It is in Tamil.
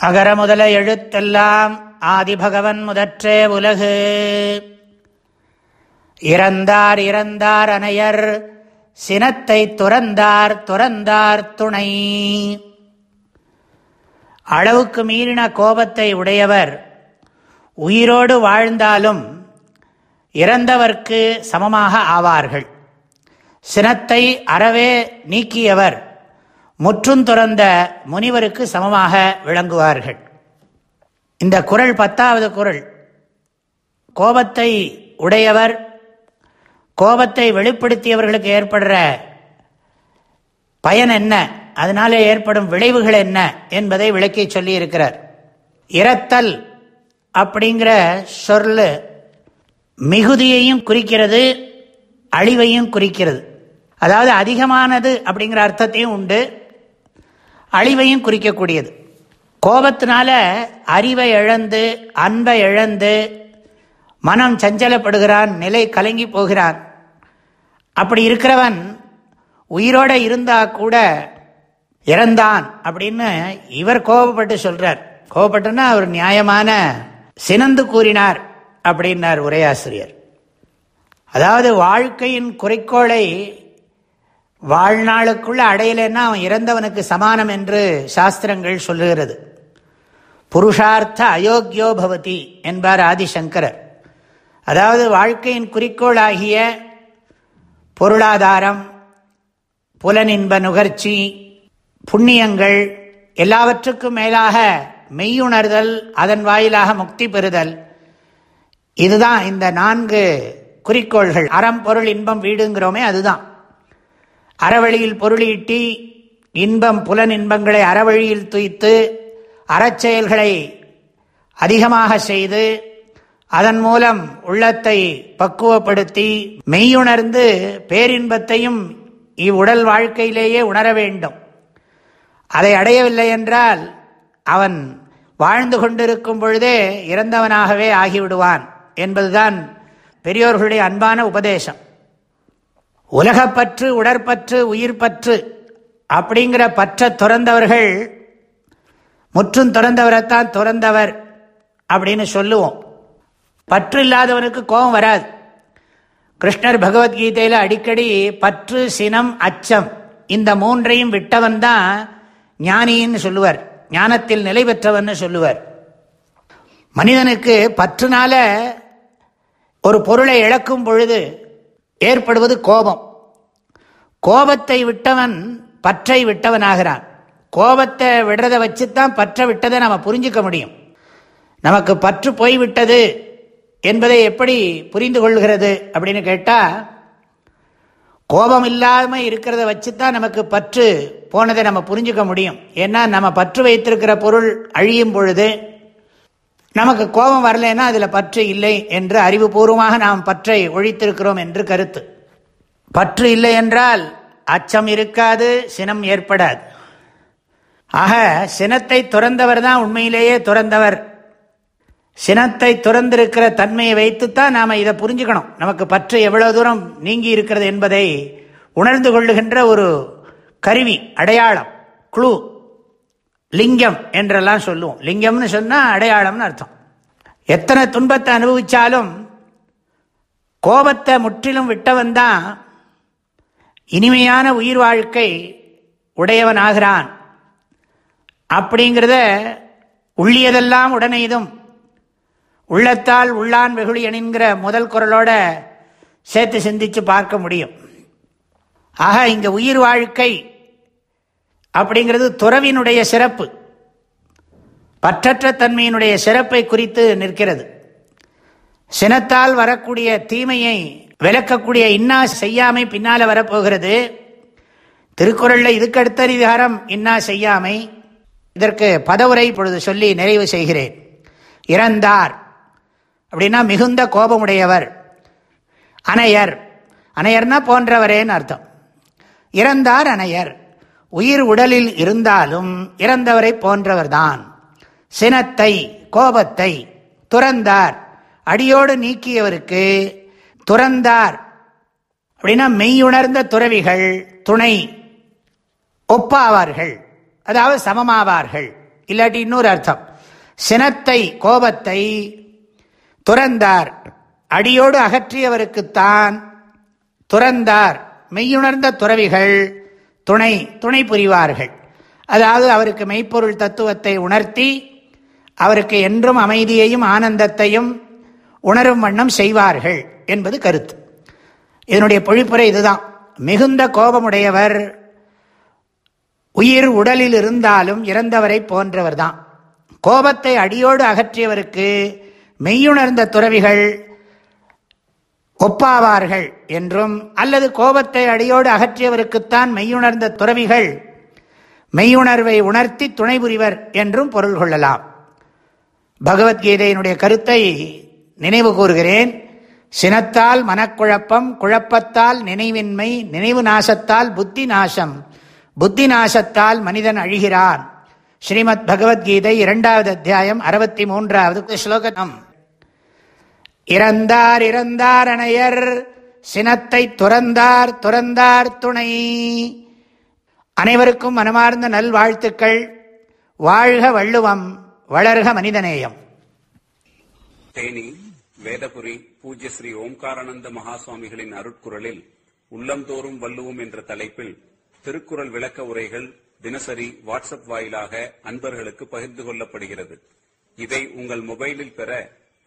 அகர முதல எழுத்தெல்லாம் ஆதிபகவன் முதற்றே உலகு. இறந்தார் இறந்தார் அனையர் சினத்தை துறந்தார் துறந்தார் துணை. அளவுக்கு மீறின கோபத்தை உடையவர் உயிரோடு வாழ்ந்தாலும் இறந்தவர்க்கு சமமாக ஆவார்கள். சினத்தை அறவே நீக்கியவர் முற்றும் துறந்த முனிவருக்கு சமமாக விளங்குவார்கள். இந்த குரல் பத்தாவது குரல். கோபத்தை உடையவர் கோபத்தை வெளிப்படுத்தியவர்களுக்கு ஏற்படுற பயன் என்ன? அதனால ஏற்படும் விளைவுகள் என்ன? என்பதை விளக்கி சொல்லி இருக்கிறார் இரத்தல் அப்படிங்கிற சொல் மிகுதியையும் குறிக்கிறது அழிவையும் குறிக்கிறது. அதாவது அதிகமானது அப்படிங்கிற அர்த்தத்தையும் உண்டு. அழிவையும் குறிக்கக்கூடியது. கோபத்தினால அறிவை இழந்து அன்பை இழந்து மனம் சஞ்சலப்படுகிறான் நிலை கலங்கி போகிறான். அப்படி இருக்கிறவன் உயிரோட இருந்தா கூட இறந்தான் அப்படின்னு இவர் கோபப்பட்டு சொல்றார். கோபப்பட்டுன்னா அவர் நியாயமான சினந்து கூறினார் அப்படின்னார் உரையாசிரியர். அதாவது வாழ்க்கையின் குறிக்கோளை வாழ்நாளுக்குள்ள அடையலைன்னா அவன் இறந்தவனுக்கு சமானம் என்று சாஸ்திரங்கள் சொல்லுகிறது. புருஷார்த்த அயோக்கியோ பவதி என்பார் ஆதிசங்கரர். அதாவது வாழ்க்கையின் குறிக்கோளாகிய பொருளாதாரம் புலனின்ப நுகர்ச்சி புண்ணியங்கள் எல்லாவற்றுக்கும் மேலாக மெய்யுணர்தல் அதன் வாயிலாக முக்தி பெறுதல் இதுதான் இந்த நான்கு குறிக்கோள்கள். அறம் பொருள் இன்பம் வீடுங்கிறோமே அதுதான். அறவழியில் பொருளீட்டி இன்பம் புலன் இன்பங்களை அறவழியில் துய்த்து அறச்செயல்களை அதிகமாக செய்து அதன் மூலம் உள்ளத்தை பக்குவப்படுத்தி மெய்யுணர்ந்து பேரின்பத்தையும் இவ்வுடல் வாழ்க்கையிலேயே உணர வேண்டும். அதை அடையவில்லை என்றால் அவன் வாழ்ந்து கொண்டிருக்கும் பொழுதே இறந்தவனாகவே ஆகிவிடுவான் என்பதுதான் பெரியோர்களுடைய அன்பான உபதேசம். உலகப்பற்று உடற்பற்று உயிர் பற்று அப்படிங்கிற பற்ற துறந்தவர்கள் முற்றும் துறந்தவரைத்தான் துறந்தவர் அப்படின்னு சொல்லுவோம். பற்று இல்லாதவனுக்கு கோபம் வராது. கிருஷ்ணர் பகவத்கீதையில் அடிக்கடி பற்று சினம் அச்சம் இந்த மூன்றையும் விட்டவன் தான் ஞானின்னு சொல்லுவார். ஞானத்தில் நிலை பெற்றவன் சொல்லுவார். மனிதனுக்கு பற்றுனால ஒரு பொருளை இழக்கும் பொழுது ஏற்படுவது கோபம். கோபத்தை விட்டவன் பற்றை விட்டவனாகிறான். கோபத்தை விடுறதை வச்சுத்தான் பற்ற விட்டதை நம்ம புரிஞ்சுக்க முடியும். நமக்கு பற்று போய்விட்டது என்பதை எப்படி புரிந்து கொள்கிறது அப்படின்னு கேட்டால் கோபம் இல்லாமல் இருக்கிறத வச்சு தான் நமக்கு பற்று போனதை நம்ம புரிஞ்சுக்க முடியும். ஏன்னா நம்ம பற்று வைத்திருக்கிற பொருள் அழியும் பொழுது நமக்கு கோபம் வரலைன்னா அதில் பற்று இல்லை என்று அறிவுபூர்வமாக நாம் பற்றை ஒழித்திருக்கிறோம் என்று கருத்து. பற்று இல்லை என்றால் அச்சம் இருக்காது சினம் ஏற்படாது. ஆக சினத்தை துறந்தவர் தான் உண்மையிலேயே துறந்தவர். சினத்தை துறந்திருக்கிற தன்மையை வைத்துத்தான் நாம் இதை புரிஞ்சுக்கணும். நமக்கு பற்று எவ்வளோ தூரம் நீங்கி இருக்கிறது என்பதை உணர்ந்து கொள்ளுகின்ற ஒரு கருவி அடையாளம் குழு லிங்கம் என்றெல்லாம் சொல்லுவோம். லிங்கம்னு சொன்னால் அடையாளம்னு அர்த்தம். எத்தனை துன்பத்தை அனுபவித்தாலும் கோபத்தை முற்றிலும் விட்டவன் தான் இனிமையான உயிர் வாழ்க்கை உடையவன் ஆகிறான் அப்படிங்கிறத உள்ளியதெல்லாம் உடனெய்தும் உள்ளத்தால் உள்ளான் வெகுளி என்கிற முதல் குரலோட சேர்த்து சிந்திச்சு பார்க்க முடியும். ஆக இங்கே உயிர் வாழ்க்கை அப்படிங்கிறது துறவினுடைய சிறப்பு. பற்றற்ற தன்மையினுடைய சிறப்பை குறித்து நிற்கிறது. சினத்தால் வரக்கூடிய தீமையை விளக்கக்கூடிய இன்னா செய்யாமை பின்னால வரப்போகிறது. திருக்குறளில் இதுக்கு அடுத்த அதிகாரம் இன்னா செய்யாமை. இதற்கு பதவுரை இப்பொழுது சொல்லி நிறைவு செய்கிறேன். இறந்தார். அப்படின்னா மிகுந்த கோபமுடையவர். அணையர். அணையர்னா போன்றவரேன்னு அர்த்தம். இறந்தார் அணையர். உயிர் உடலில் இருந்தாலும் இறந்தவரை போன்றவர்தான். சினத்தை கோபத்தை துறந்தார். அடியோடு நீக்கியவருக்கு துறந்தார். அப்படின்னா மெய்யுணர்ந்த துறவிகள் துணை ஒப்பாவார்கள். அதாவது சமமாவார்கள். இல்லாட்டி இன்னொரு அர்த்தம். சினத்தை கோபத்தை துறந்தார். அடியோடு அகற்றியவருக்குத்தான் துறந்தார். மெய்யுணர்ந்த துறவிகள் துணை துணை புரிவார்கள். அதாவது அவருக்கு மெய்ப்பொருள் தத்துவத்தை உணர்த்தி அவருக்கு என்றும் அமைதியையும் ஆனந்தத்தையும் உணரும் வண்ணம் செய்வார்கள் என்பது கருத்து. இதனுடைய பொழிப்புரை இதுதான். மிகுந்த கோபமுடையவர் உயிர் உடலில் இருந்தாலும் இறந்தவரை போன்றவர் தான். கோபத்தை அடியோடு அகற்றியவருக்கு மெய்யுணர்ந்த துறவிகள் ஒப்பாவார்கள் என்றும் அல்லது கோபத்தை அடியோடு அகற்றியவருக்குத்தான் மெய்யுணர்ந்த துறவிகள் மெய்யுணர்வை உணர்த்தி துணை புரிவர் என்றும் பொருள் கொள்ளலாம். பகவத்கீதையினுடைய கருத்தை நினைவு கூறுகிறேன். சினத்தால் மனக்குழப்பம் குழப்பத்தால் நினைவின்மை நினைவு நாசத்தால் புத்தி நாசம். புத்தி நாசத்தால் மனிதன் அழிகிறான். ஸ்ரீமத் பகவத்கீதை இரண்டாவது அத்தியாயம் அறுபத்தி மூன்றாவது ஸ்லோகம். இறந்தார் இறந்தார் அணையர். சினத்தை துறந்தார் துறந்தார் துணை. அனைவருக்கும் மனமார்ந்த நல்வாழ்த்துக்கள். வாழ்க வள்ளுவம் வளர்க மனிதநேயம். தேனி வேதபுரி பூஜ்ய ஸ்ரீ ஓம்காரானந்த மகாசுவாமிகளின் அருட்குரலில் உள்ளந்தோறும் வள்ளுவோம் என்ற தலைப்பில் திருக்குறள் விளக்க உரைகள் தினசரி வாட்ஸ்அப் வாயிலாக அன்பர்களுக்கு பகிர்ந்து கொள்ளப்படுகிறது. இதை உங்கள் மொபைலில் பெற